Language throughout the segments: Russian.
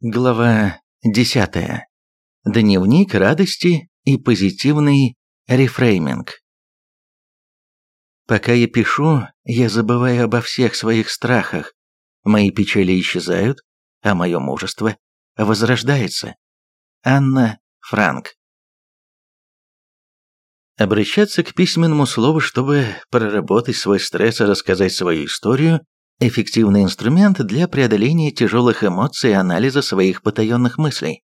Глава 10. Дневник радости и позитивный рефрейминг. Пока я пишу, я забываю обо всех своих страхах. Мои печали исчезают, а мое мужество возрождается. Анна Франк. Обращаться к письменному слову, чтобы проработать свой стресс и рассказать свою историю, Эффективный инструмент для преодоления тяжелых эмоций и анализа своих потаенных мыслей.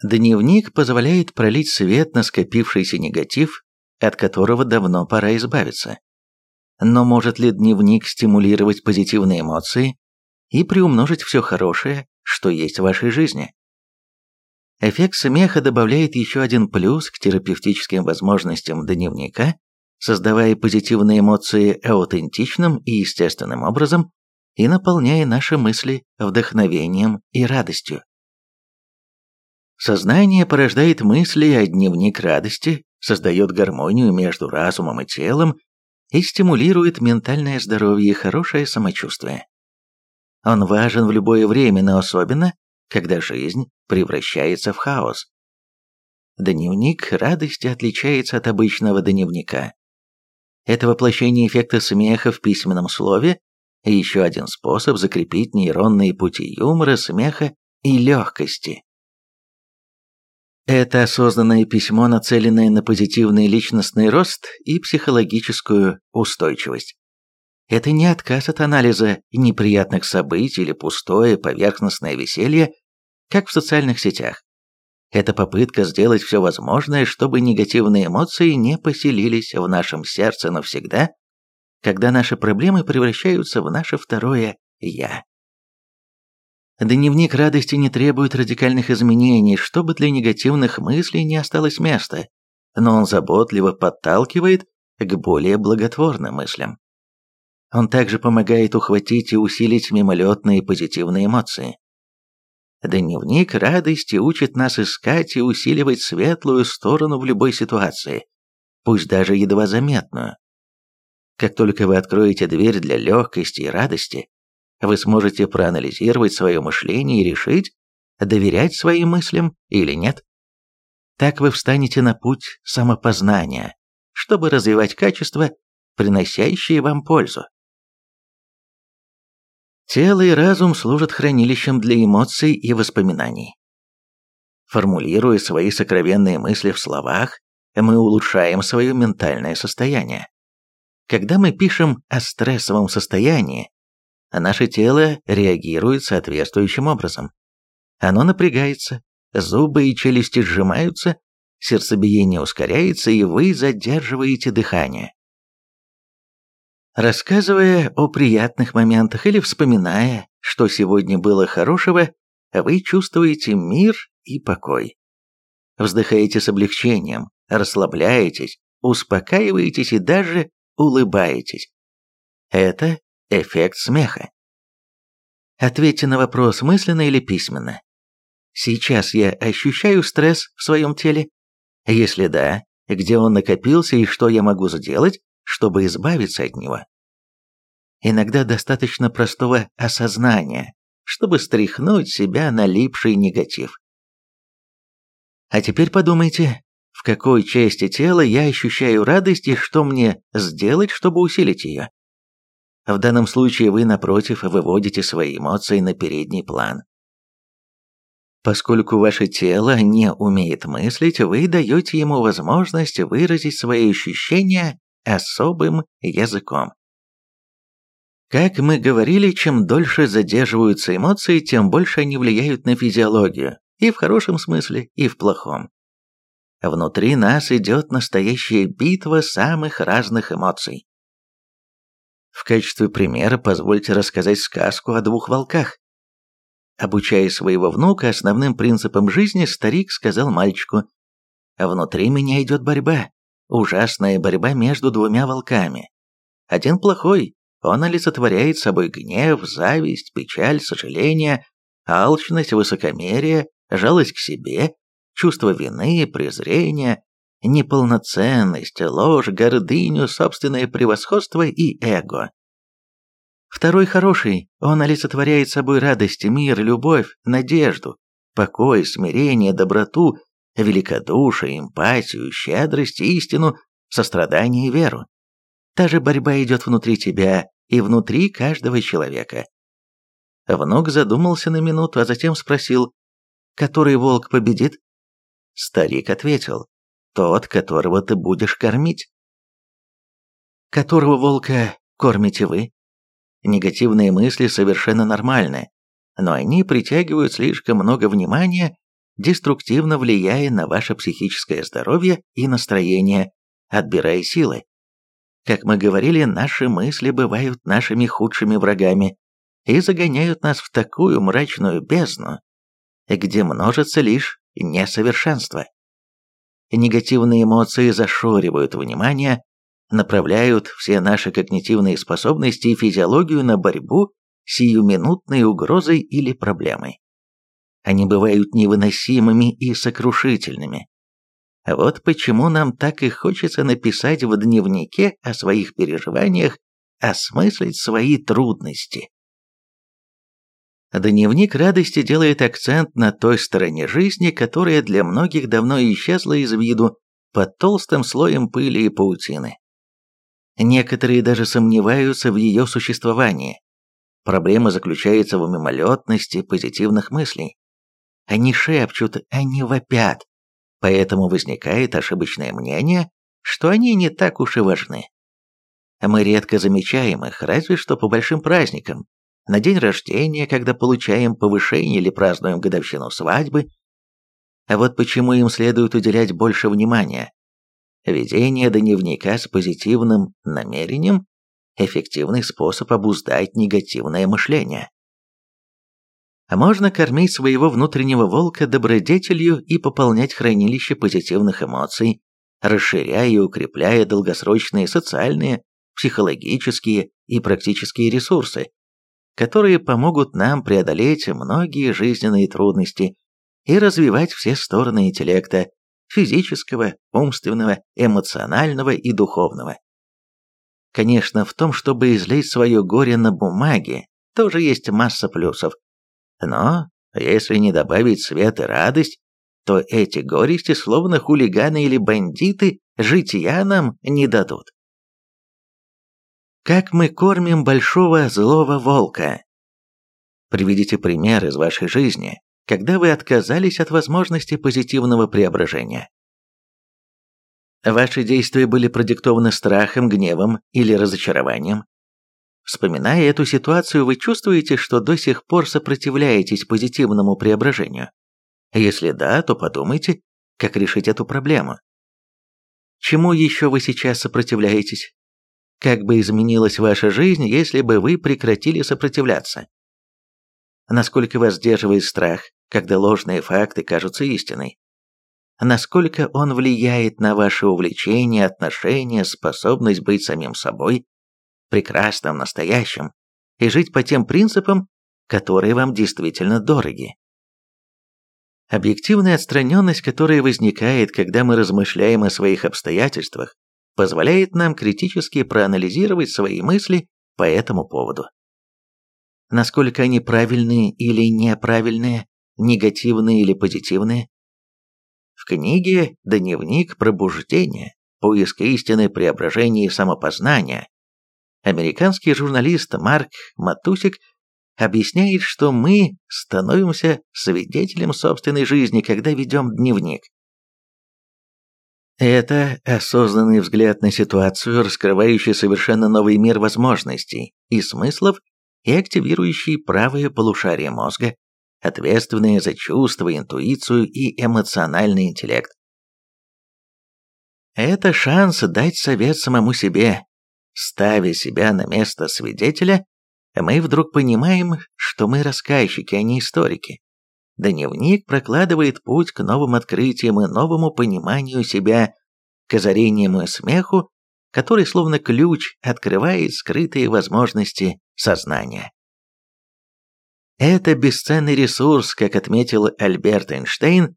Дневник позволяет пролить свет на скопившийся негатив, от которого давно пора избавиться. Но может ли дневник стимулировать позитивные эмоции и приумножить все хорошее, что есть в вашей жизни? Эффект смеха добавляет еще один плюс к терапевтическим возможностям дневника создавая позитивные эмоции аутентичным и естественным образом и наполняя наши мысли вдохновением и радостью. Сознание порождает мысли, а дневник радости создает гармонию между разумом и телом и стимулирует ментальное здоровье и хорошее самочувствие. Он важен в любое время, но особенно, когда жизнь превращается в хаос. Дневник радости отличается от обычного дневника. Это воплощение эффекта смеха в письменном слове еще один способ закрепить нейронные пути юмора, смеха и легкости. Это осознанное письмо, нацеленное на позитивный личностный рост и психологическую устойчивость. Это не отказ от анализа неприятных событий или пустое поверхностное веселье, как в социальных сетях. Это попытка сделать все возможное, чтобы негативные эмоции не поселились в нашем сердце навсегда, когда наши проблемы превращаются в наше второе «я». Дневник радости не требует радикальных изменений, чтобы для негативных мыслей не осталось места, но он заботливо подталкивает к более благотворным мыслям. Он также помогает ухватить и усилить мимолетные позитивные эмоции. Дневник радости учит нас искать и усиливать светлую сторону в любой ситуации, пусть даже едва заметную. Как только вы откроете дверь для легкости и радости, вы сможете проанализировать свое мышление и решить, доверять своим мыслям или нет. Так вы встанете на путь самопознания, чтобы развивать качества, приносящие вам пользу. Тело и разум служат хранилищем для эмоций и воспоминаний. Формулируя свои сокровенные мысли в словах, мы улучшаем свое ментальное состояние. Когда мы пишем о стрессовом состоянии, наше тело реагирует соответствующим образом. Оно напрягается, зубы и челюсти сжимаются, сердцебиение ускоряется, и вы задерживаете дыхание. Рассказывая о приятных моментах или вспоминая, что сегодня было хорошего, вы чувствуете мир и покой. Вздыхаете с облегчением, расслабляетесь, успокаиваетесь и даже улыбаетесь. Это эффект смеха. Ответьте на вопрос мысленно или письменно. Сейчас я ощущаю стресс в своем теле? Если да, где он накопился и что я могу сделать, чтобы избавиться от него. Иногда достаточно простого осознания, чтобы стряхнуть себя налипший негатив. А теперь подумайте, в какой части тела я ощущаю радость и что мне сделать, чтобы усилить ее. В данном случае вы, напротив, выводите свои эмоции на передний план. Поскольку ваше тело не умеет мыслить, вы даете ему возможность выразить свои ощущения особым языком. Как мы говорили, чем дольше задерживаются эмоции, тем больше они влияют на физиологию, и в хорошем смысле, и в плохом. Внутри нас идет настоящая битва самых разных эмоций. В качестве примера позвольте рассказать сказку о двух волках. Обучая своего внука основным принципам жизни, старик сказал мальчику, «Внутри меня идет борьба, Ужасная борьба между двумя волками. Один плохой, он олицетворяет собой гнев, зависть, печаль, сожаление, алчность, высокомерие, жалость к себе, чувство вины, презрение, неполноценность, ложь, гордыню, собственное превосходство и эго. Второй хороший, он олицетворяет собой радость, мир, любовь, надежду, покой, смирение, доброту, великодушие, эмпатию, щедрость, истину, сострадание и веру. Та же борьба идет внутри тебя и внутри каждого человека. Внук задумался на минуту, а затем спросил, «Который волк победит?» Старик ответил, «Тот, которого ты будешь кормить». «Которого волка кормите вы?» Негативные мысли совершенно нормальны, но они притягивают слишком много внимания, деструктивно влияя на ваше психическое здоровье и настроение, отбирая силы. Как мы говорили, наши мысли бывают нашими худшими врагами и загоняют нас в такую мрачную бездну, где множится лишь несовершенство. Негативные эмоции зашоривают внимание, направляют все наши когнитивные способности и физиологию на борьбу с сиюминутной угрозой или проблемой. Они бывают невыносимыми и сокрушительными. Вот почему нам так и хочется написать в дневнике о своих переживаниях, осмыслить свои трудности. Дневник радости делает акцент на той стороне жизни, которая для многих давно исчезла из виду под толстым слоем пыли и паутины. Некоторые даже сомневаются в ее существовании. Проблема заключается в мимолетности позитивных мыслей. Они шепчут, они вопят, поэтому возникает ошибочное мнение, что они не так уж и важны. Мы редко замечаем их, разве что по большим праздникам, на день рождения, когда получаем повышение или празднуем годовщину свадьбы. А вот почему им следует уделять больше внимания, Ведение дневника с позитивным намерением – эффективный способ обуздать негативное мышление. А можно кормить своего внутреннего волка добродетелью и пополнять хранилище позитивных эмоций, расширяя и укрепляя долгосрочные социальные, психологические и практические ресурсы, которые помогут нам преодолеть многие жизненные трудности и развивать все стороны интеллекта, физического, умственного, эмоционального и духовного. Конечно, в том, чтобы излить свое горе на бумаге, тоже есть масса плюсов. Но если не добавить свет и радость, то эти горести, словно хулиганы или бандиты, житья нам не дадут. Как мы кормим большого злого волка? Приведите пример из вашей жизни, когда вы отказались от возможности позитивного преображения. Ваши действия были продиктованы страхом, гневом или разочарованием. Вспоминая эту ситуацию, вы чувствуете, что до сих пор сопротивляетесь позитивному преображению? Если да, то подумайте, как решить эту проблему. Чему еще вы сейчас сопротивляетесь? Как бы изменилась ваша жизнь, если бы вы прекратили сопротивляться? Насколько вас сдерживает страх, когда ложные факты кажутся истиной. Насколько он влияет на ваши увлечения, отношения, способность быть самим собой, прекрасным, настоящим, и жить по тем принципам, которые вам действительно дороги. Объективная отстраненность, которая возникает, когда мы размышляем о своих обстоятельствах, позволяет нам критически проанализировать свои мысли по этому поводу. Насколько они правильные или неправильные, негативные или позитивные. В книге «Дневник пробуждения. Поиск истины, преображения и самопознания» американский журналист Марк Матусик объясняет, что мы становимся свидетелем собственной жизни, когда ведем дневник. Это осознанный взгляд на ситуацию, раскрывающий совершенно новый мир возможностей и смыслов и активирующий правое полушарие мозга, ответственные за чувства, интуицию и эмоциональный интеллект. Это шанс дать совет самому себе. Ставя себя на место свидетеля, мы вдруг понимаем, что мы рассказчики, а не историки. Дневник прокладывает путь к новым открытиям и новому пониманию себя, к озарениям и смеху, который словно ключ открывает скрытые возможности сознания. Это бесценный ресурс, как отметил Альберт Эйнштейн.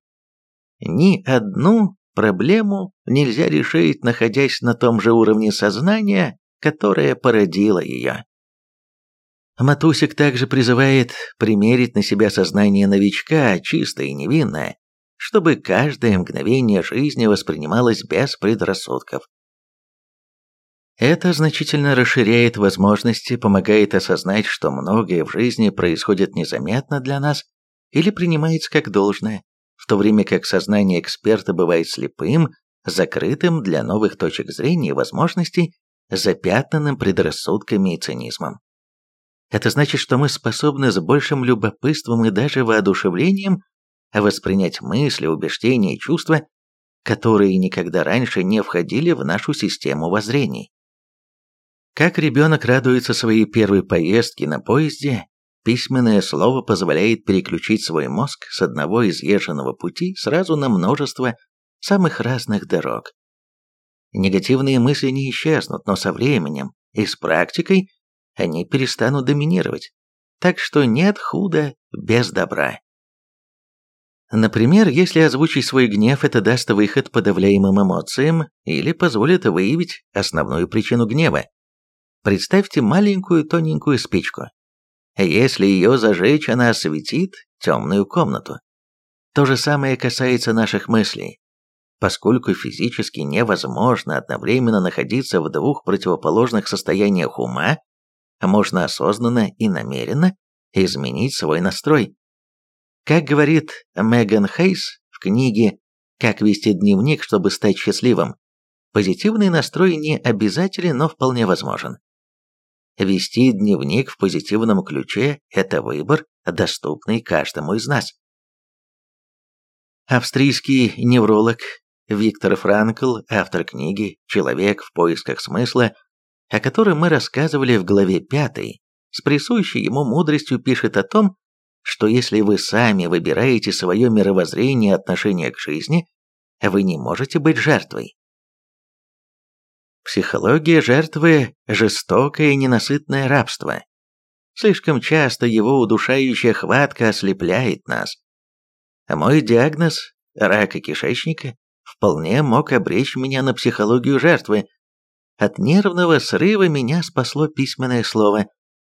Ни одну проблему нельзя решить, находясь на том же уровне сознания, которое породило ее. Матусик также призывает примерить на себя сознание новичка, чистое и невинное, чтобы каждое мгновение жизни воспринималось без предрассудков. Это значительно расширяет возможности, помогает осознать, что многое в жизни происходит незаметно для нас или принимается как должное, в то время как сознание эксперта бывает слепым, закрытым для новых точек зрения и возможностей, запятнанным предрассудками и цинизмом. Это значит, что мы способны с большим любопытством и даже воодушевлением воспринять мысли, убеждения и чувства, которые никогда раньше не входили в нашу систему воззрений. Как ребенок радуется своей первой поездке на поезде, письменное слово позволяет переключить свой мозг с одного изъезженного пути сразу на множество самых разных дорог. Негативные мысли не исчезнут, но со временем и с практикой они перестанут доминировать. Так что нет худа без добра. Например, если озвучить свой гнев, это даст выход подавляемым эмоциям или позволит выявить основную причину гнева. Представьте маленькую тоненькую спичку. Если ее зажечь, она осветит темную комнату. То же самое касается наших мыслей. Поскольку физически невозможно одновременно находиться в двух противоположных состояниях ума, можно осознанно и намеренно изменить свой настрой. Как говорит Меган Хейс в книге «Как вести дневник, чтобы стать счастливым», позитивный настрой не обязателен, но вполне возможен. Вести дневник в позитивном ключе – это выбор, доступный каждому из нас. Австрийский невролог Виктор Франкл, автор книги «Человек в поисках смысла», о которой мы рассказывали в главе 5, с присущей ему мудростью пишет о том, что если вы сами выбираете свое мировоззрение и отношение к жизни, вы не можете быть жертвой. Психология жертвы – жестокое и ненасытное рабство. Слишком часто его удушающая хватка ослепляет нас. Мой диагноз – рака кишечника – вполне мог обречь меня на психологию жертвы, от нервного срыва меня спасло письменное слово.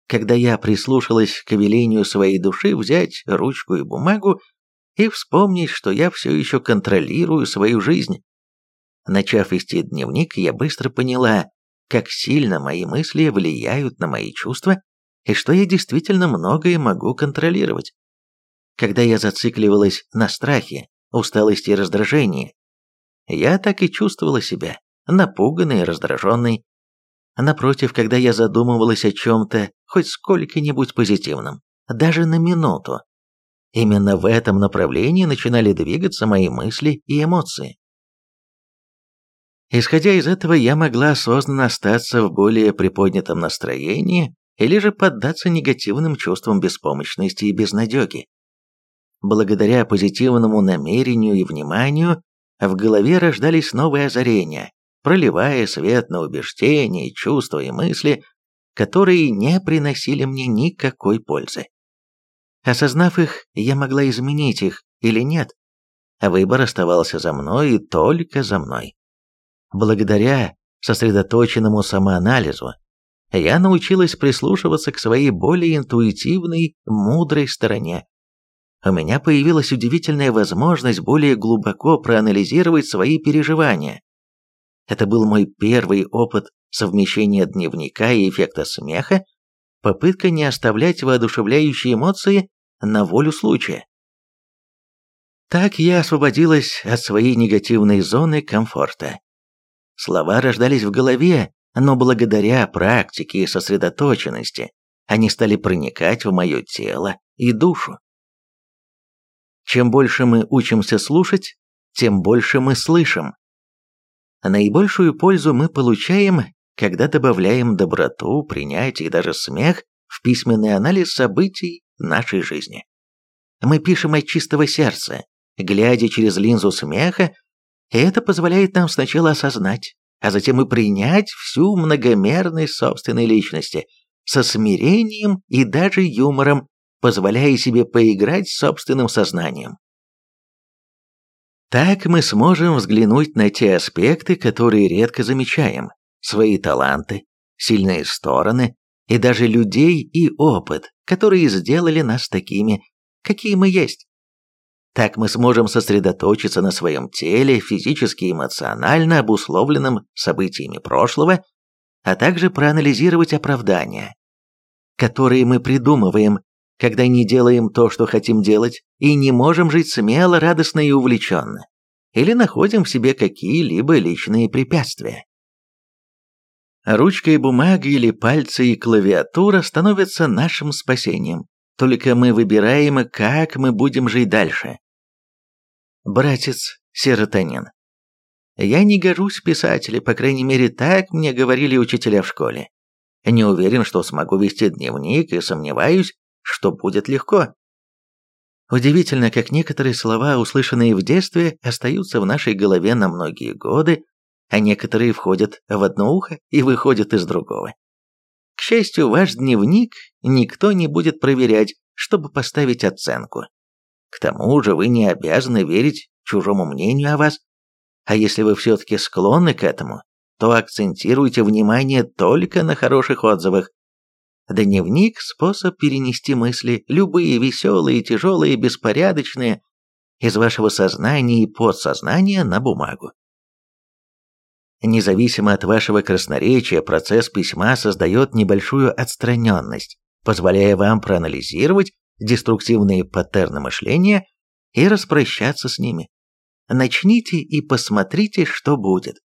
Когда я прислушалась к велению своей души взять ручку и бумагу и вспомнить, что я все еще контролирую свою жизнь. Начав вести дневник, я быстро поняла, как сильно мои мысли влияют на мои чувства и что я действительно многое могу контролировать. Когда я зацикливалась на страхе, усталости и раздражении, я так и чувствовала себя напуганный и раздраженный. Напротив, когда я задумывалась о чем-то, хоть сколько-нибудь позитивном, даже на минуту, именно в этом направлении начинали двигаться мои мысли и эмоции. Исходя из этого, я могла осознанно остаться в более приподнятом настроении или же поддаться негативным чувствам беспомощности и безнадеги. Благодаря позитивному намерению и вниманию в голове рождались новые озарения, проливая свет на убеждения, чувства и мысли, которые не приносили мне никакой пользы. Осознав их, я могла изменить их или нет, а выбор оставался за мной и только за мной. Благодаря сосредоточенному самоанализу я научилась прислушиваться к своей более интуитивной, мудрой стороне. У меня появилась удивительная возможность более глубоко проанализировать свои переживания, это был мой первый опыт совмещения дневника и эффекта смеха, попытка не оставлять воодушевляющие эмоции на волю случая. Так я освободилась от своей негативной зоны комфорта. Слова рождались в голове, но благодаря практике и сосредоточенности они стали проникать в мое тело и душу. Чем больше мы учимся слушать, тем больше мы слышим. Наибольшую пользу мы получаем, когда добавляем доброту, принятие и даже смех в письменный анализ событий нашей жизни. Мы пишем от чистого сердца, глядя через линзу смеха, и это позволяет нам сначала осознать, а затем и принять всю многомерность собственной личности со смирением и даже юмором, позволяя себе поиграть с собственным сознанием. Так мы сможем взглянуть на те аспекты, которые редко замечаем, свои таланты, сильные стороны, и даже людей и опыт, которые сделали нас такими, какие мы есть. Так мы сможем сосредоточиться на своем теле, физически и эмоционально обусловленном событиями прошлого, а также проанализировать оправдания, которые мы придумываем, когда не делаем то, что хотим делать, и не можем жить смело, радостно и увлеченно, или находим в себе какие-либо личные препятствия. Ручка и бумага или пальцы и клавиатура становятся нашим спасением, только мы выбираем, как мы будем жить дальше братец серотонин. Я не гожусь в писателе, по крайней мере, так мне говорили учителя в школе. Не уверен, что смогу вести дневник и сомневаюсь, что будет легко. Удивительно, как некоторые слова, услышанные в детстве, остаются в нашей голове на многие годы, а некоторые входят в одно ухо и выходят из другого. К счастью, ваш дневник никто не будет проверять, чтобы поставить оценку. К тому же вы не обязаны верить чужому мнению о вас. А если вы все-таки склонны к этому, то акцентируйте внимание только на хороших отзывах. Дневник – способ перенести мысли, любые веселые, тяжелые, беспорядочные, из вашего сознания и подсознания на бумагу. Независимо от вашего красноречия, процесс письма создает небольшую отстраненность, позволяя вам проанализировать деструктивные паттерны мышления и распрощаться с ними. Начните и посмотрите, что будет.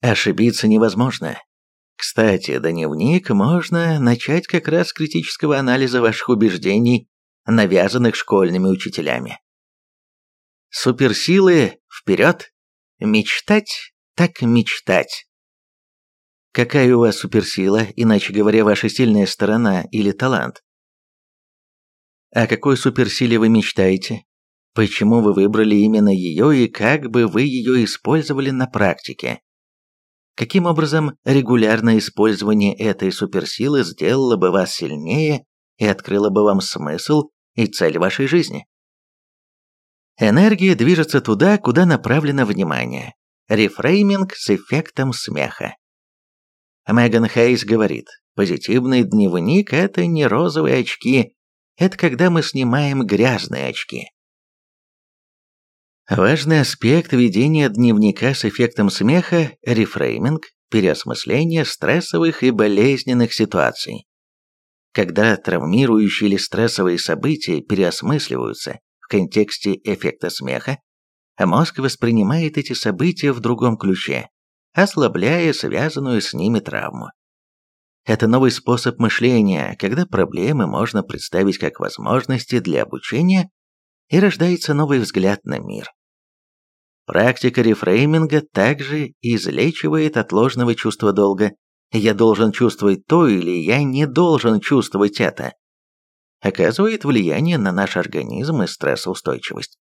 Ошибиться невозможно. Кстати, дневник можно начать как раз с критического анализа ваших убеждений, навязанных школьными учителями. Суперсилы вперед! Мечтать так мечтать. Какая у вас суперсила, иначе говоря, ваша сильная сторона или талант? О какой суперсиле вы мечтаете? Почему вы выбрали именно ее и как бы вы ее использовали на практике? Каким образом регулярное использование этой суперсилы сделало бы вас сильнее и открыло бы вам смысл и цель вашей жизни? Энергия движется туда, куда направлено внимание. Рефрейминг с эффектом смеха. Меган Хейс говорит, позитивный дневник – это не розовые очки, это когда мы снимаем грязные очки. Важный аспект ведения дневника с эффектом смеха – рефрейминг, переосмысление стрессовых и болезненных ситуаций. Когда травмирующие или стрессовые события переосмысливаются в контексте эффекта смеха, мозг воспринимает эти события в другом ключе, ослабляя связанную с ними травму. Это новый способ мышления, когда проблемы можно представить как возможности для обучения и рождается новый взгляд на мир. Практика рефрейминга также излечивает от ложного чувства долга. Я должен чувствовать то или я не должен чувствовать это. Оказывает влияние на наш организм и стрессоустойчивость.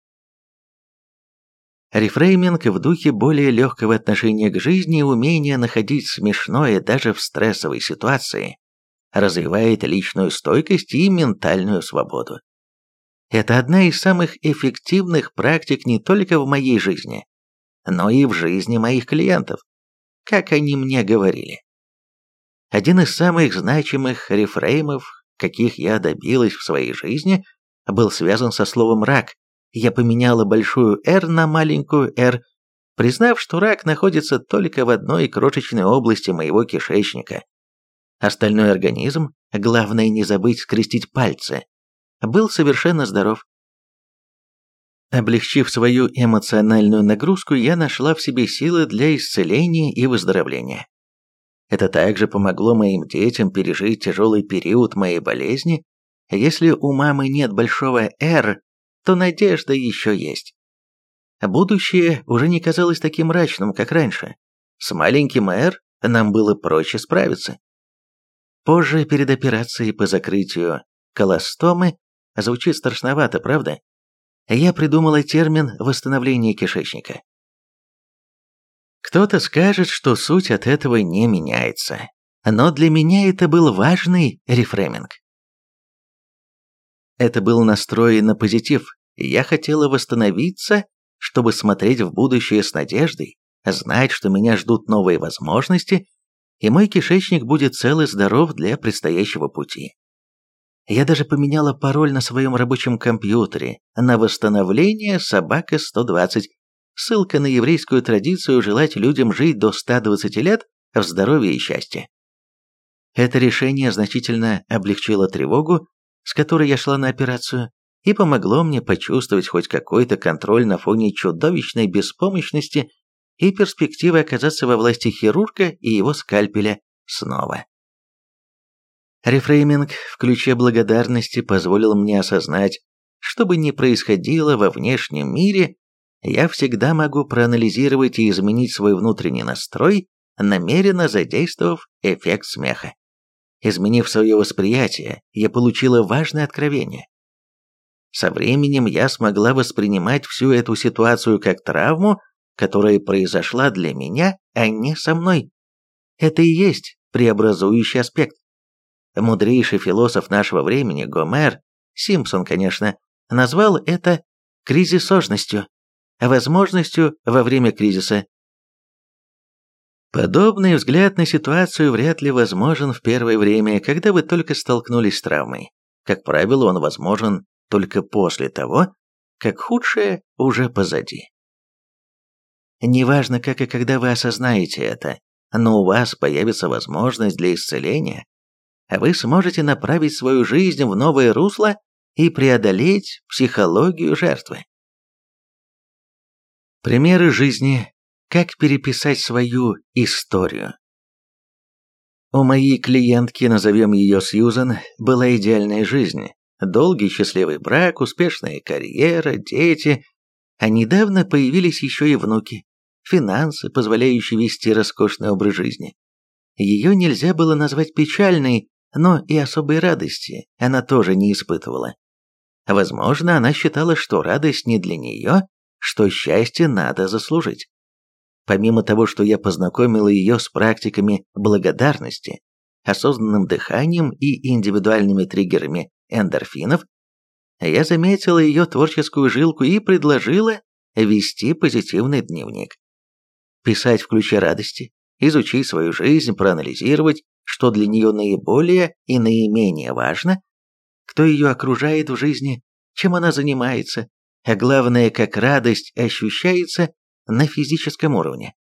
Рефрейминг в духе более легкого отношения к жизни и умения находить смешное даже в стрессовой ситуации развивает личную стойкость и ментальную свободу. Это одна из самых эффективных практик не только в моей жизни, но и в жизни моих клиентов, как они мне говорили. Один из самых значимых рефреймов, каких я добилась в своей жизни, был связан со словом «рак», я поменяла большую «Р» на маленькую «р», признав, что рак находится только в одной крошечной области моего кишечника. Остальной организм, главное не забыть скрестить пальцы, был совершенно здоров. Облегчив свою эмоциональную нагрузку, я нашла в себе силы для исцеления и выздоровления. Это также помогло моим детям пережить тяжелый период моей болезни. Если у мамы нет большого «Р», то надежда еще есть. Будущее уже не казалось таким мрачным, как раньше. С маленьким Эр нам было проще справиться. Позже, перед операцией по закрытию колостомы, звучит страшновато, правда? Я придумала термин «восстановление кишечника». Кто-то скажет, что суть от этого не меняется. Но для меня это был важный рефрейминг. Это был настрой на позитив, я хотела восстановиться, чтобы смотреть в будущее с надеждой, знать, что меня ждут новые возможности, и мой кишечник будет цел и здоров для предстоящего пути. Я даже поменяла пароль на своем рабочем компьютере на восстановление собака 120. Ссылка на еврейскую традицию желать людям жить до 120 лет в здоровье и счастье. Это решение значительно облегчило тревогу, с которой я шла на операцию, и помогло мне почувствовать хоть какой-то контроль на фоне чудовищной беспомощности и перспективы оказаться во власти хирурга и его скальпеля снова. Рефрейминг в ключе благодарности позволил мне осознать, что бы ни происходило во внешнем мире, я всегда могу проанализировать и изменить свой внутренний настрой, намеренно задействовав эффект смеха. Изменив свое восприятие, я получила важное откровение. Со временем я смогла воспринимать всю эту ситуацию как травму, которая произошла для меня, а не со мной. Это и есть преобразующий аспект. Мудрейший философ нашего времени, Гомер, Симпсон, конечно, назвал это кризисожностью, возможностью во время кризиса. Подобный взгляд на ситуацию вряд ли возможен в первое время, когда вы только столкнулись с травмой. Как правило, он возможен только после того, как худшее уже позади. Неважно, как и когда вы осознаете это, но у вас появится возможность для исцеления, вы сможете направить свою жизнь в новое русло и преодолеть психологию жертвы. Примеры жизни. Как переписать свою историю. У моей клиентки, назовем ее Сьюзан, была идеальная жизнь. Долгий счастливый брак, успешная карьера, дети. А недавно появились еще и внуки. Финансы, позволяющие вести роскошный образ жизни. Ее нельзя было назвать печальной, но и особой радости она тоже не испытывала. Возможно, она считала, что радость не для нее, что счастье надо заслужить. Помимо того, что я познакомила ее с практиками благодарности, осознанным дыханием и индивидуальными триггерами эндорфинов, я заметила ее творческую жилку и предложила вести позитивный дневник. Писать в ключе радости, изучить свою жизнь, проанализировать, что для нее наиболее и наименее важно, кто ее окружает в жизни, чем она занимается, а главное, как радость ощущается на физическом уровне.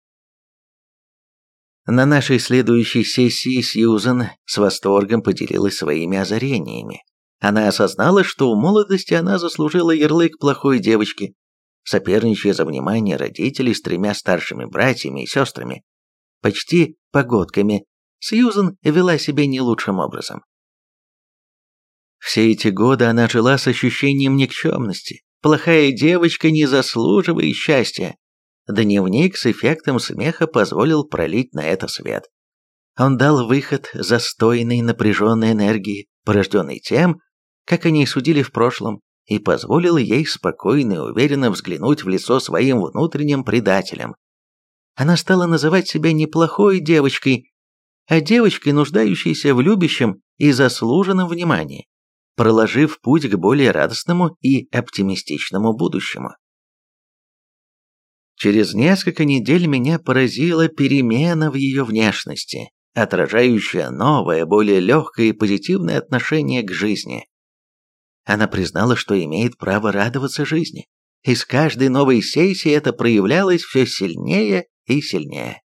На нашей следующей сессии Сьюзен с восторгом поделилась своими озарениями. Она осознала, что в молодости она заслужила ярлык плохой девочки, соперничая за внимание родителей с тремя старшими братьями и сестрами, почти погодками Сьюзен вела себя не лучшим образом. Все эти годы она жила с ощущением никчемности. Плохая девочка, не заслуживает счастья. Дневник с эффектом смеха позволил пролить на это свет. Он дал выход застойной напряженной энергии, порожденной тем, как они судили в прошлом, и позволил ей спокойно и уверенно взглянуть в лицо своим внутренним предателям. Она стала называть себя неплохой девочкой, а девочкой, нуждающейся в любящем и заслуженном внимании, проложив путь к более радостному и оптимистичному будущему. Через несколько недель меня поразила перемена в ее внешности, отражающая новое, более легкое и позитивное отношение к жизни. Она признала, что имеет право радоваться жизни, и с каждой новой сессией это проявлялось все сильнее и сильнее.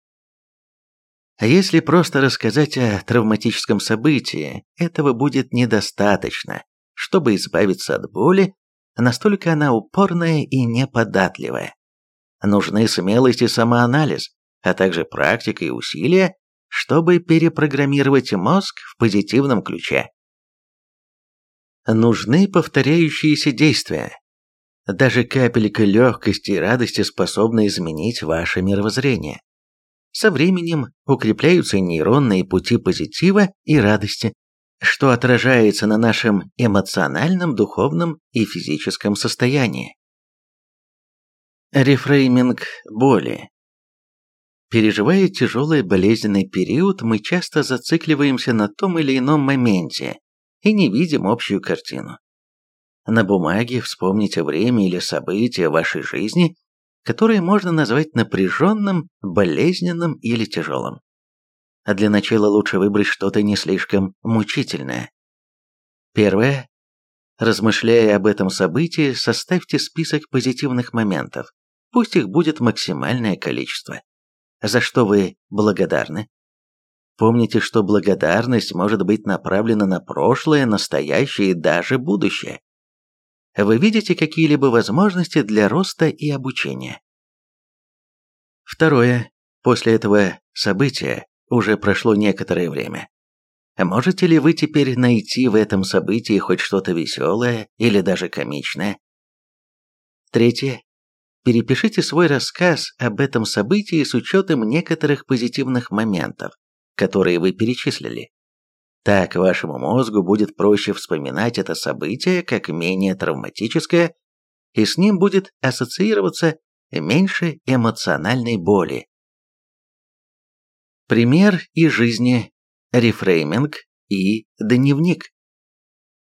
А если просто рассказать о травматическом событии, этого будет недостаточно, чтобы избавиться от боли, настолько она упорная и неподатливая. Нужны смелость и самоанализ, а также практика и усилия, чтобы перепрограммировать мозг в позитивном ключе. Нужны повторяющиеся действия. Даже капелька легкости и радости способна изменить ваше мировоззрение. Со временем укрепляются нейронные пути позитива и радости, что отражается на нашем эмоциональном, духовном и физическом состоянии. Рефрейминг боли. Переживая тяжелый болезненный период, мы часто зацикливаемся на том или ином моменте и не видим общую картину. На бумаге вспомните время или события вашей жизни, которое можно назвать напряженным, болезненным или тяжелым. а для начала лучше выбрать что-то не слишком мучительное. Первое. Размышляя об этом событии, составьте список позитивных моментов. Пусть их будет максимальное количество. За что вы благодарны? Помните, что благодарность может быть направлена на прошлое, настоящее и даже будущее. Вы видите какие-либо возможности для роста и обучения? Второе. После этого события уже прошло некоторое время. Можете ли вы теперь найти в этом событии хоть что-то веселое или даже комичное? Третье. Перепишите свой рассказ об этом событии с учетом некоторых позитивных моментов, которые вы перечислили. Так вашему мозгу будет проще вспоминать это событие как менее травматическое, и с ним будет ассоциироваться меньше эмоциональной боли. Пример из жизни, рефрейминг и дневник.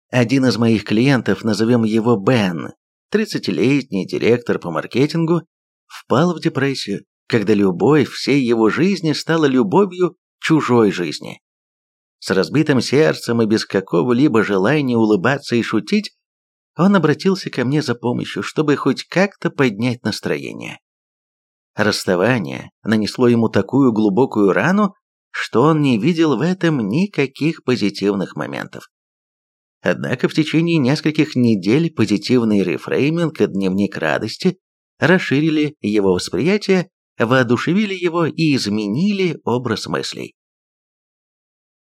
Один из моих клиентов, назовем его Бен, 30-летний директор по маркетингу, впал в депрессию, когда любовь всей его жизни стала любовью чужой жизни. С разбитым сердцем и без какого-либо желания улыбаться и шутить, он обратился ко мне за помощью, чтобы хоть как-то поднять настроение. Расставание нанесло ему такую глубокую рану, что он не видел в этом никаких позитивных моментов. Однако в течение нескольких недель позитивный рефрейминг и дневник радости расширили его восприятие, воодушевили его и изменили образ мыслей.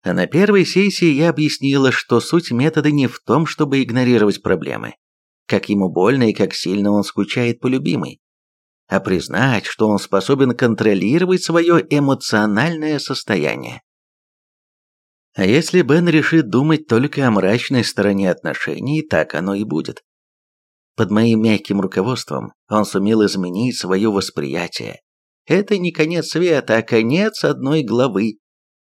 На первой сессии я объяснила, что суть метода не в том, чтобы игнорировать проблемы, как ему больно и как сильно он скучает по любимой, а признать, что он способен контролировать свое эмоциональное состояние. А если Бен решит думать только о мрачной стороне отношений, так оно и будет. Под моим мягким руководством он сумел изменить свое восприятие. Это не конец света, а конец одной главы.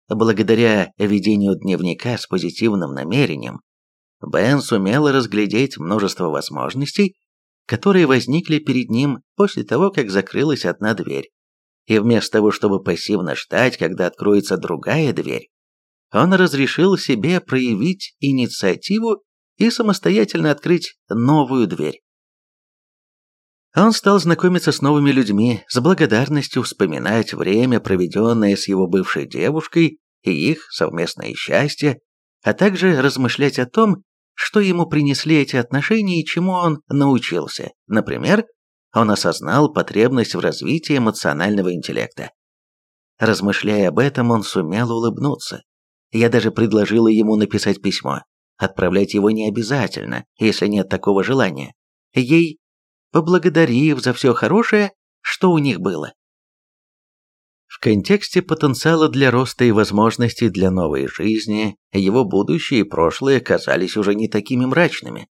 Благодаря ведению дневника с позитивным намерением, Бен сумел разглядеть множество возможностей, которые возникли перед ним после того, как закрылась одна дверь. И вместо того, чтобы пассивно ждать, когда откроется другая дверь, он разрешил себе проявить инициативу и самостоятельно открыть новую дверь. Он стал знакомиться с новыми людьми, с благодарностью вспоминать время, проведенное с его бывшей девушкой и их совместное счастье, а также размышлять о том, что ему принесли эти отношения и чему он научился. Например, он осознал потребность в развитии эмоционального интеллекта. Размышляя об этом, он сумел улыбнуться. Я даже предложила ему написать письмо. Отправлять его не обязательно, если нет такого желания. Ей, поблагодарив за все хорошее, что у них было. В контексте потенциала для роста и возможностей для новой жизни, его будущее и прошлое казались уже не такими мрачными.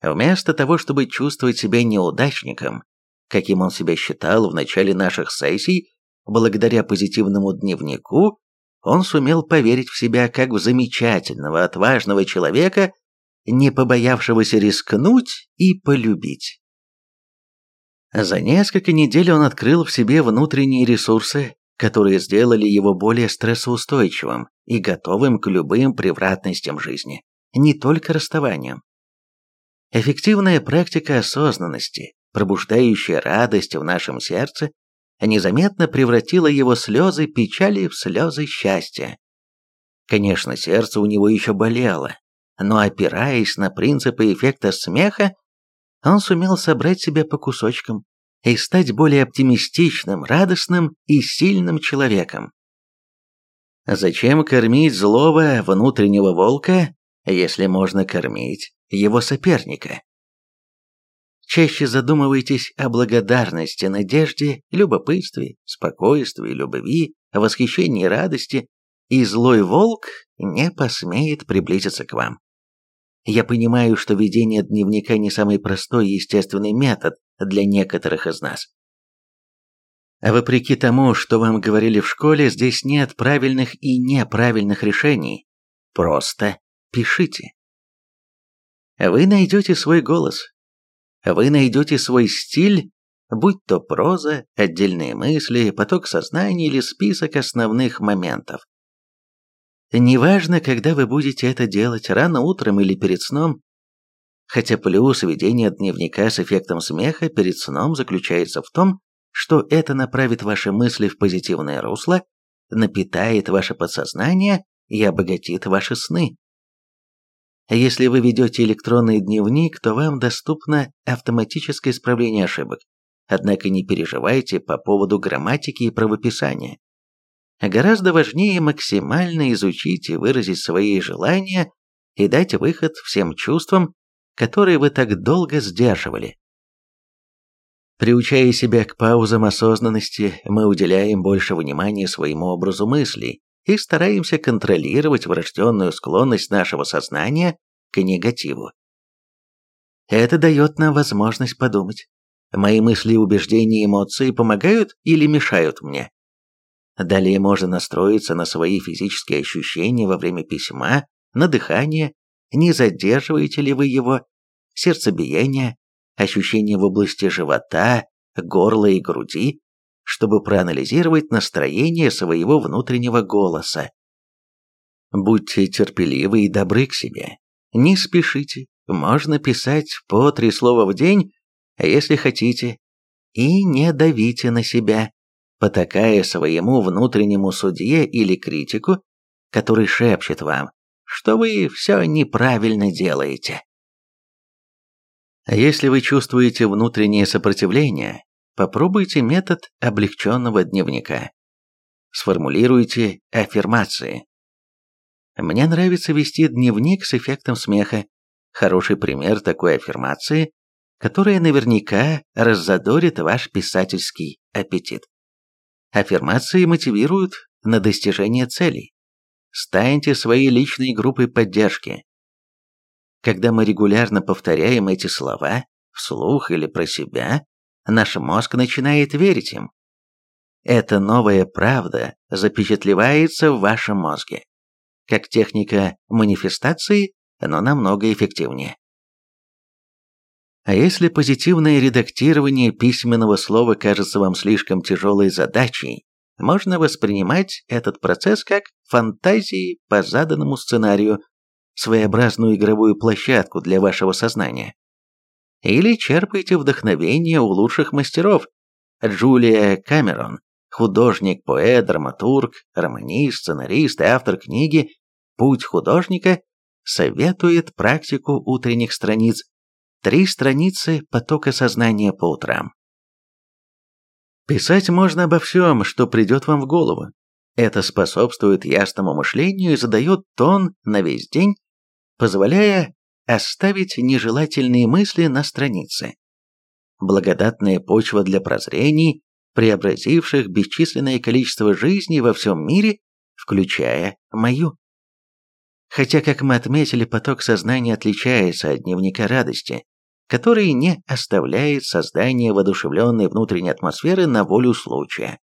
Вместо того, чтобы чувствовать себя неудачником, каким он себя считал в начале наших сессий, благодаря позитивному дневнику, он сумел поверить в себя как в замечательного, отважного человека, не побоявшегося рискнуть и полюбить. За несколько недель он открыл в себе внутренние ресурсы, которые сделали его более стрессоустойчивым и готовым к любым превратностям жизни, не только расставаниям. Эффективная практика осознанности, пробуждающая радость в нашем сердце, незаметно превратила его слезы печали в слезы счастья. Конечно, сердце у него еще болело, но опираясь на принципы эффекта смеха, он сумел собрать себя по кусочкам и стать более оптимистичным, радостным и сильным человеком. Зачем кормить злого внутреннего волка, если можно кормить его соперника? Чаще задумывайтесь о благодарности, надежде, любопытстве, спокойствии, любви, восхищении и радости, и злой волк не посмеет приблизиться к вам. Я понимаю, что ведение дневника не самый простой и естественный метод для некоторых из нас. А вопреки тому, что вам говорили в школе, здесь нет правильных и неправильных решений. Просто пишите. Вы найдете свой голос, вы найдете свой стиль будь то проза, отдельные мысли, поток сознания или список основных моментов. Неважно, когда вы будете это делать, рано утром или перед сном, хотя плюс ведения дневника с эффектом смеха перед сном заключается в том, что это направит ваши мысли в позитивное русло, напитает ваше подсознание и обогатит ваши сны. Если вы ведете электронный дневник, то вам доступно автоматическое исправление ошибок. Однако не переживайте по поводу грамматики и правописания. Гораздо важнее максимально изучить и выразить свои желания и дать выход всем чувствам, которые вы так долго сдерживали. Приучая себя к паузам осознанности, мы уделяем больше внимания своему образу мыслей, и стараемся контролировать врожденную склонность нашего сознания к негативу. Это дает нам возможность подумать. Мои мысли, убеждения эмоции помогают или мешают мне? Далее можно настроиться на свои физические ощущения во время письма, на дыхание, не задерживаете ли вы его, сердцебиение, ощущения в области живота, горла и груди, чтобы проанализировать настроение своего внутреннего голоса. Будьте терпеливы и добры к себе. Не спешите, можно писать по три слова в день, если хотите, и не давите на себя, потакая своему внутреннему судье или критику, который шепчет вам, что вы все неправильно делаете. Если вы чувствуете внутреннее сопротивление, Попробуйте метод облегченного дневника. Сформулируйте аффирмации. Мне нравится вести дневник с эффектом смеха. Хороший пример такой аффирмации, которая наверняка раззадорит ваш писательский аппетит. Аффирмации мотивируют на достижение целей. Станьте своей личной группой поддержки. Когда мы регулярно повторяем эти слова, вслух или про себя, наш мозг начинает верить им. Эта новая правда запечатлевается в вашем мозге. Как техника манифестации, но намного эффективнее. А если позитивное редактирование письменного слова кажется вам слишком тяжелой задачей, можно воспринимать этот процесс как фантазии по заданному сценарию, своеобразную игровую площадку для вашего сознания. Или черпайте вдохновение у лучших мастеров. Джулия Камерон, художник, поэт, драматург, романист, сценарист и автор книги «Путь художника» советует практику утренних страниц. Три страницы потока сознания по утрам. Писать можно обо всем, что придет вам в голову. Это способствует ясному мышлению и задает тон на весь день, позволяя оставить нежелательные мысли на странице. Благодатная почва для прозрений, преобразивших бесчисленное количество жизней во всем мире, включая мою. Хотя, как мы отметили, поток сознания отличается от дневника радости, который не оставляет создание воодушевленной внутренней атмосферы на волю случая.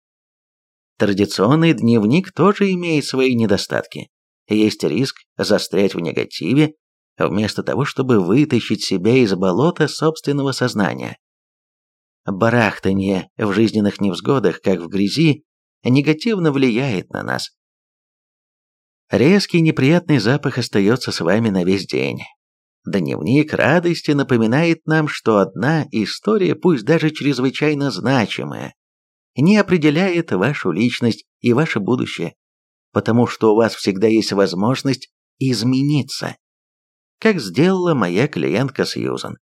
Традиционный дневник тоже имеет свои недостатки. Есть риск застрять в негативе, вместо того, чтобы вытащить себя из болота собственного сознания. Барахтание в жизненных невзгодах, как в грязи, негативно влияет на нас. Резкий неприятный запах остается с вами на весь день. Дневник радости напоминает нам, что одна история, пусть даже чрезвычайно значимая, не определяет вашу личность и ваше будущее, потому что у вас всегда есть возможность измениться как сделала моя клиентка Сьюзан.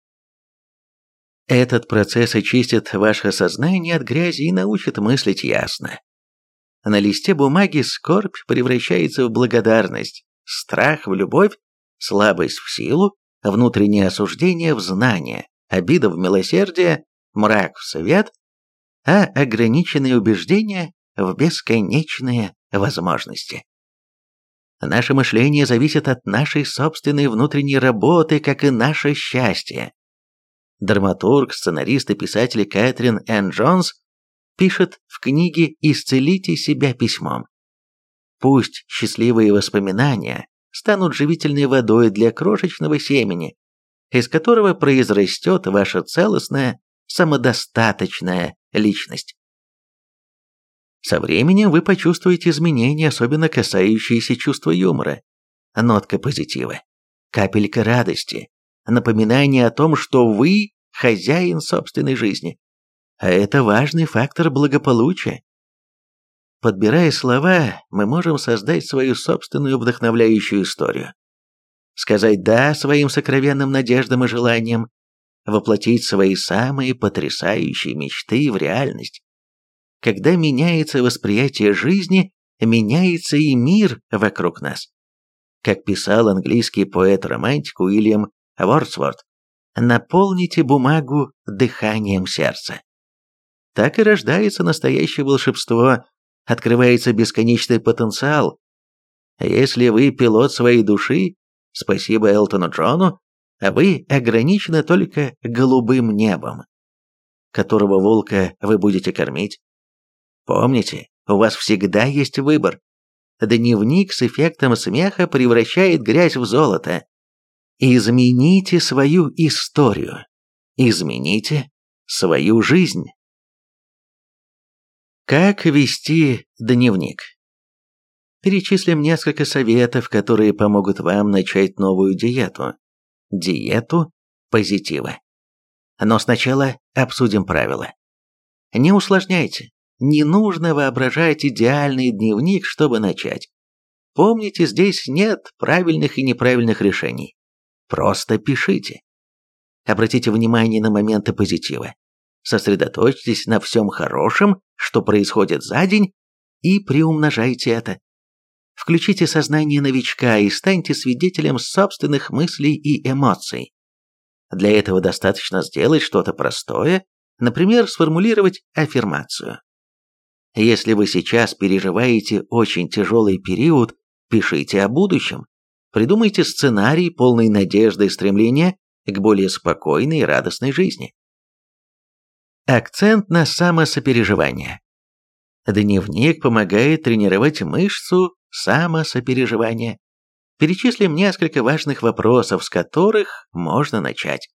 Этот процесс очистит ваше сознание от грязи и научит мыслить ясно. На листе бумаги скорбь превращается в благодарность, страх в любовь, слабость в силу, внутреннее осуждение в знание, обида в милосердие, мрак в свет, а ограниченные убеждения в бесконечные возможности. Наше мышление зависит от нашей собственной внутренней работы, как и наше счастье. Драматург, сценарист и писатель Кэтрин Н. Джонс пишет в книге «Исцелите себя письмом». Пусть счастливые воспоминания станут живительной водой для крошечного семени, из которого произрастет ваше целостное самодостаточная личность. Со временем вы почувствуете изменения, особенно касающиеся чувства юмора, нотка позитива, капелька радости, напоминание о том, что вы хозяин собственной жизни. А это важный фактор благополучия. Подбирая слова, мы можем создать свою собственную вдохновляющую историю. Сказать «да» своим сокровенным надеждам и желаниям, воплотить свои самые потрясающие мечты в реальность. Когда меняется восприятие жизни, меняется и мир вокруг нас. Как писал английский поэт-романтик Уильям Вордсворт, наполните бумагу дыханием сердца. Так и рождается настоящее волшебство, открывается бесконечный потенциал. Если вы пилот своей души, спасибо Элтону Джону, а вы ограничены только голубым небом, которого волка вы будете кормить, Помните, у вас всегда есть выбор. Дневник с эффектом смеха превращает грязь в золото. Измените свою историю. Измените свою жизнь. Как вести дневник? Перечислим несколько советов, которые помогут вам начать новую диету. Диету позитива. Но сначала обсудим правила. Не усложняйте. Не нужно воображать идеальный дневник, чтобы начать. Помните, здесь нет правильных и неправильных решений. Просто пишите. Обратите внимание на моменты позитива. Сосредоточьтесь на всем хорошем, что происходит за день, и приумножайте это. Включите сознание новичка и станьте свидетелем собственных мыслей и эмоций. Для этого достаточно сделать что-то простое, например, сформулировать аффирмацию. Если вы сейчас переживаете очень тяжелый период, пишите о будущем. Придумайте сценарий, полный надежды и стремления к более спокойной и радостной жизни. Акцент на самосопереживание. Дневник помогает тренировать мышцу самосопереживания. Перечислим несколько важных вопросов, с которых можно начать.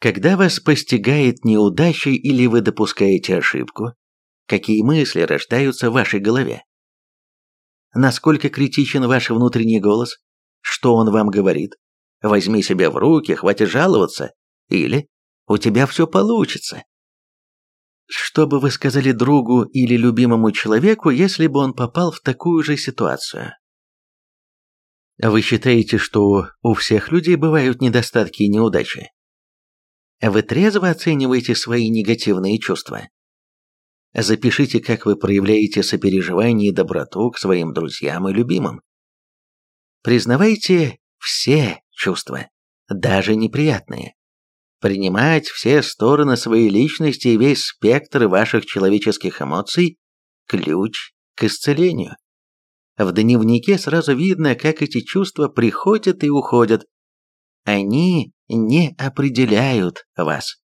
Когда вас постигает неудача или вы допускаете ошибку, Какие мысли рождаются в вашей голове? Насколько критичен ваш внутренний голос? Что он вам говорит? Возьми себя в руки, хватит жаловаться. Или у тебя все получится. Что бы вы сказали другу или любимому человеку, если бы он попал в такую же ситуацию? Вы считаете, что у всех людей бывают недостатки и неудачи? Вы трезво оцениваете свои негативные чувства? Запишите, как вы проявляете сопереживание и доброту к своим друзьям и любимым. Признавайте все чувства, даже неприятные. Принимать все стороны своей личности и весь спектр ваших человеческих эмоций – ключ к исцелению. В дневнике сразу видно, как эти чувства приходят и уходят. Они не определяют вас.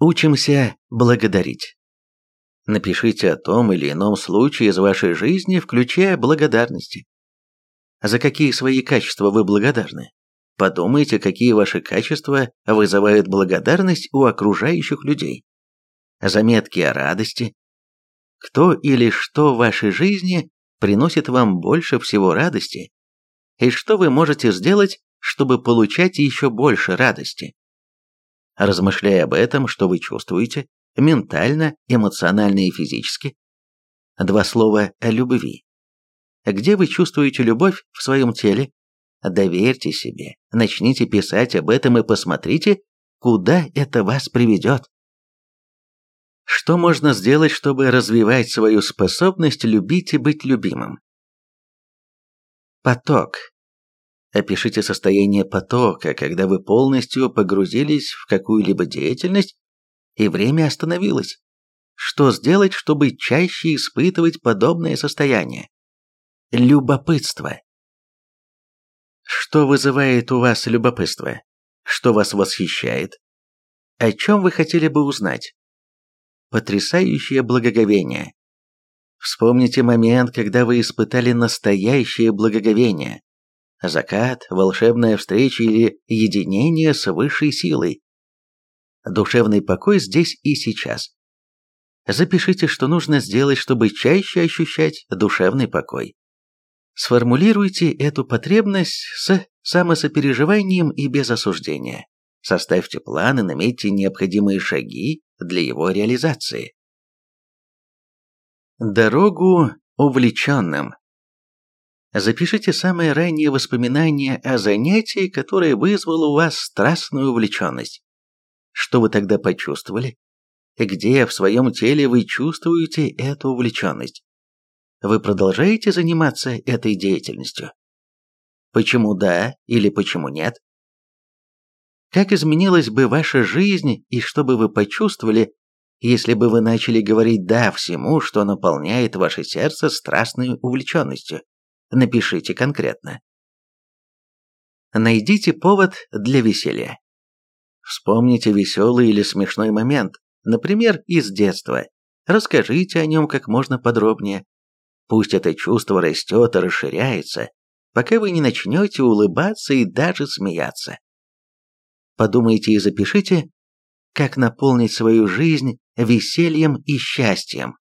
Учимся благодарить. Напишите о том или ином случае из вашей жизни, включая благодарности. За какие свои качества вы благодарны? Подумайте, какие ваши качества вызывают благодарность у окружающих людей. Заметки о радости. Кто или что в вашей жизни приносит вам больше всего радости? И что вы можете сделать, чтобы получать еще больше радости? Размышляя об этом, что вы чувствуете, ментально, эмоционально и физически. Два слова о любви. Где вы чувствуете любовь в своем теле? Доверьте себе, начните писать об этом и посмотрите, куда это вас приведет. Что можно сделать, чтобы развивать свою способность любить и быть любимым? Поток. Опишите состояние потока, когда вы полностью погрузились в какую-либо деятельность и время остановилось. Что сделать, чтобы чаще испытывать подобное состояние? Любопытство. Что вызывает у вас любопытство? Что вас восхищает? О чем вы хотели бы узнать? Потрясающее благоговение. Вспомните момент, когда вы испытали настоящее благоговение. Закат, волшебная встреча или единение с высшей силой. Душевный покой здесь и сейчас. Запишите, что нужно сделать, чтобы чаще ощущать душевный покой. Сформулируйте эту потребность с самосопереживанием и без осуждения. Составьте план и наметьте необходимые шаги для его реализации. Дорогу увлеченным. Запишите самое раннее воспоминание о занятии, которое вызвало у вас страстную увлеченность. Что вы тогда почувствовали? Где в своем теле вы чувствуете эту увлеченность? Вы продолжаете заниматься этой деятельностью? Почему да или почему нет? Как изменилась бы ваша жизнь и что бы вы почувствовали, если бы вы начали говорить «да» всему, что наполняет ваше сердце страстной увлеченностью? Напишите конкретно. Найдите повод для веселья. Вспомните веселый или смешной момент, например, из детства. Расскажите о нем как можно подробнее. Пусть это чувство растет и расширяется, пока вы не начнете улыбаться и даже смеяться. Подумайте и запишите, как наполнить свою жизнь весельем и счастьем.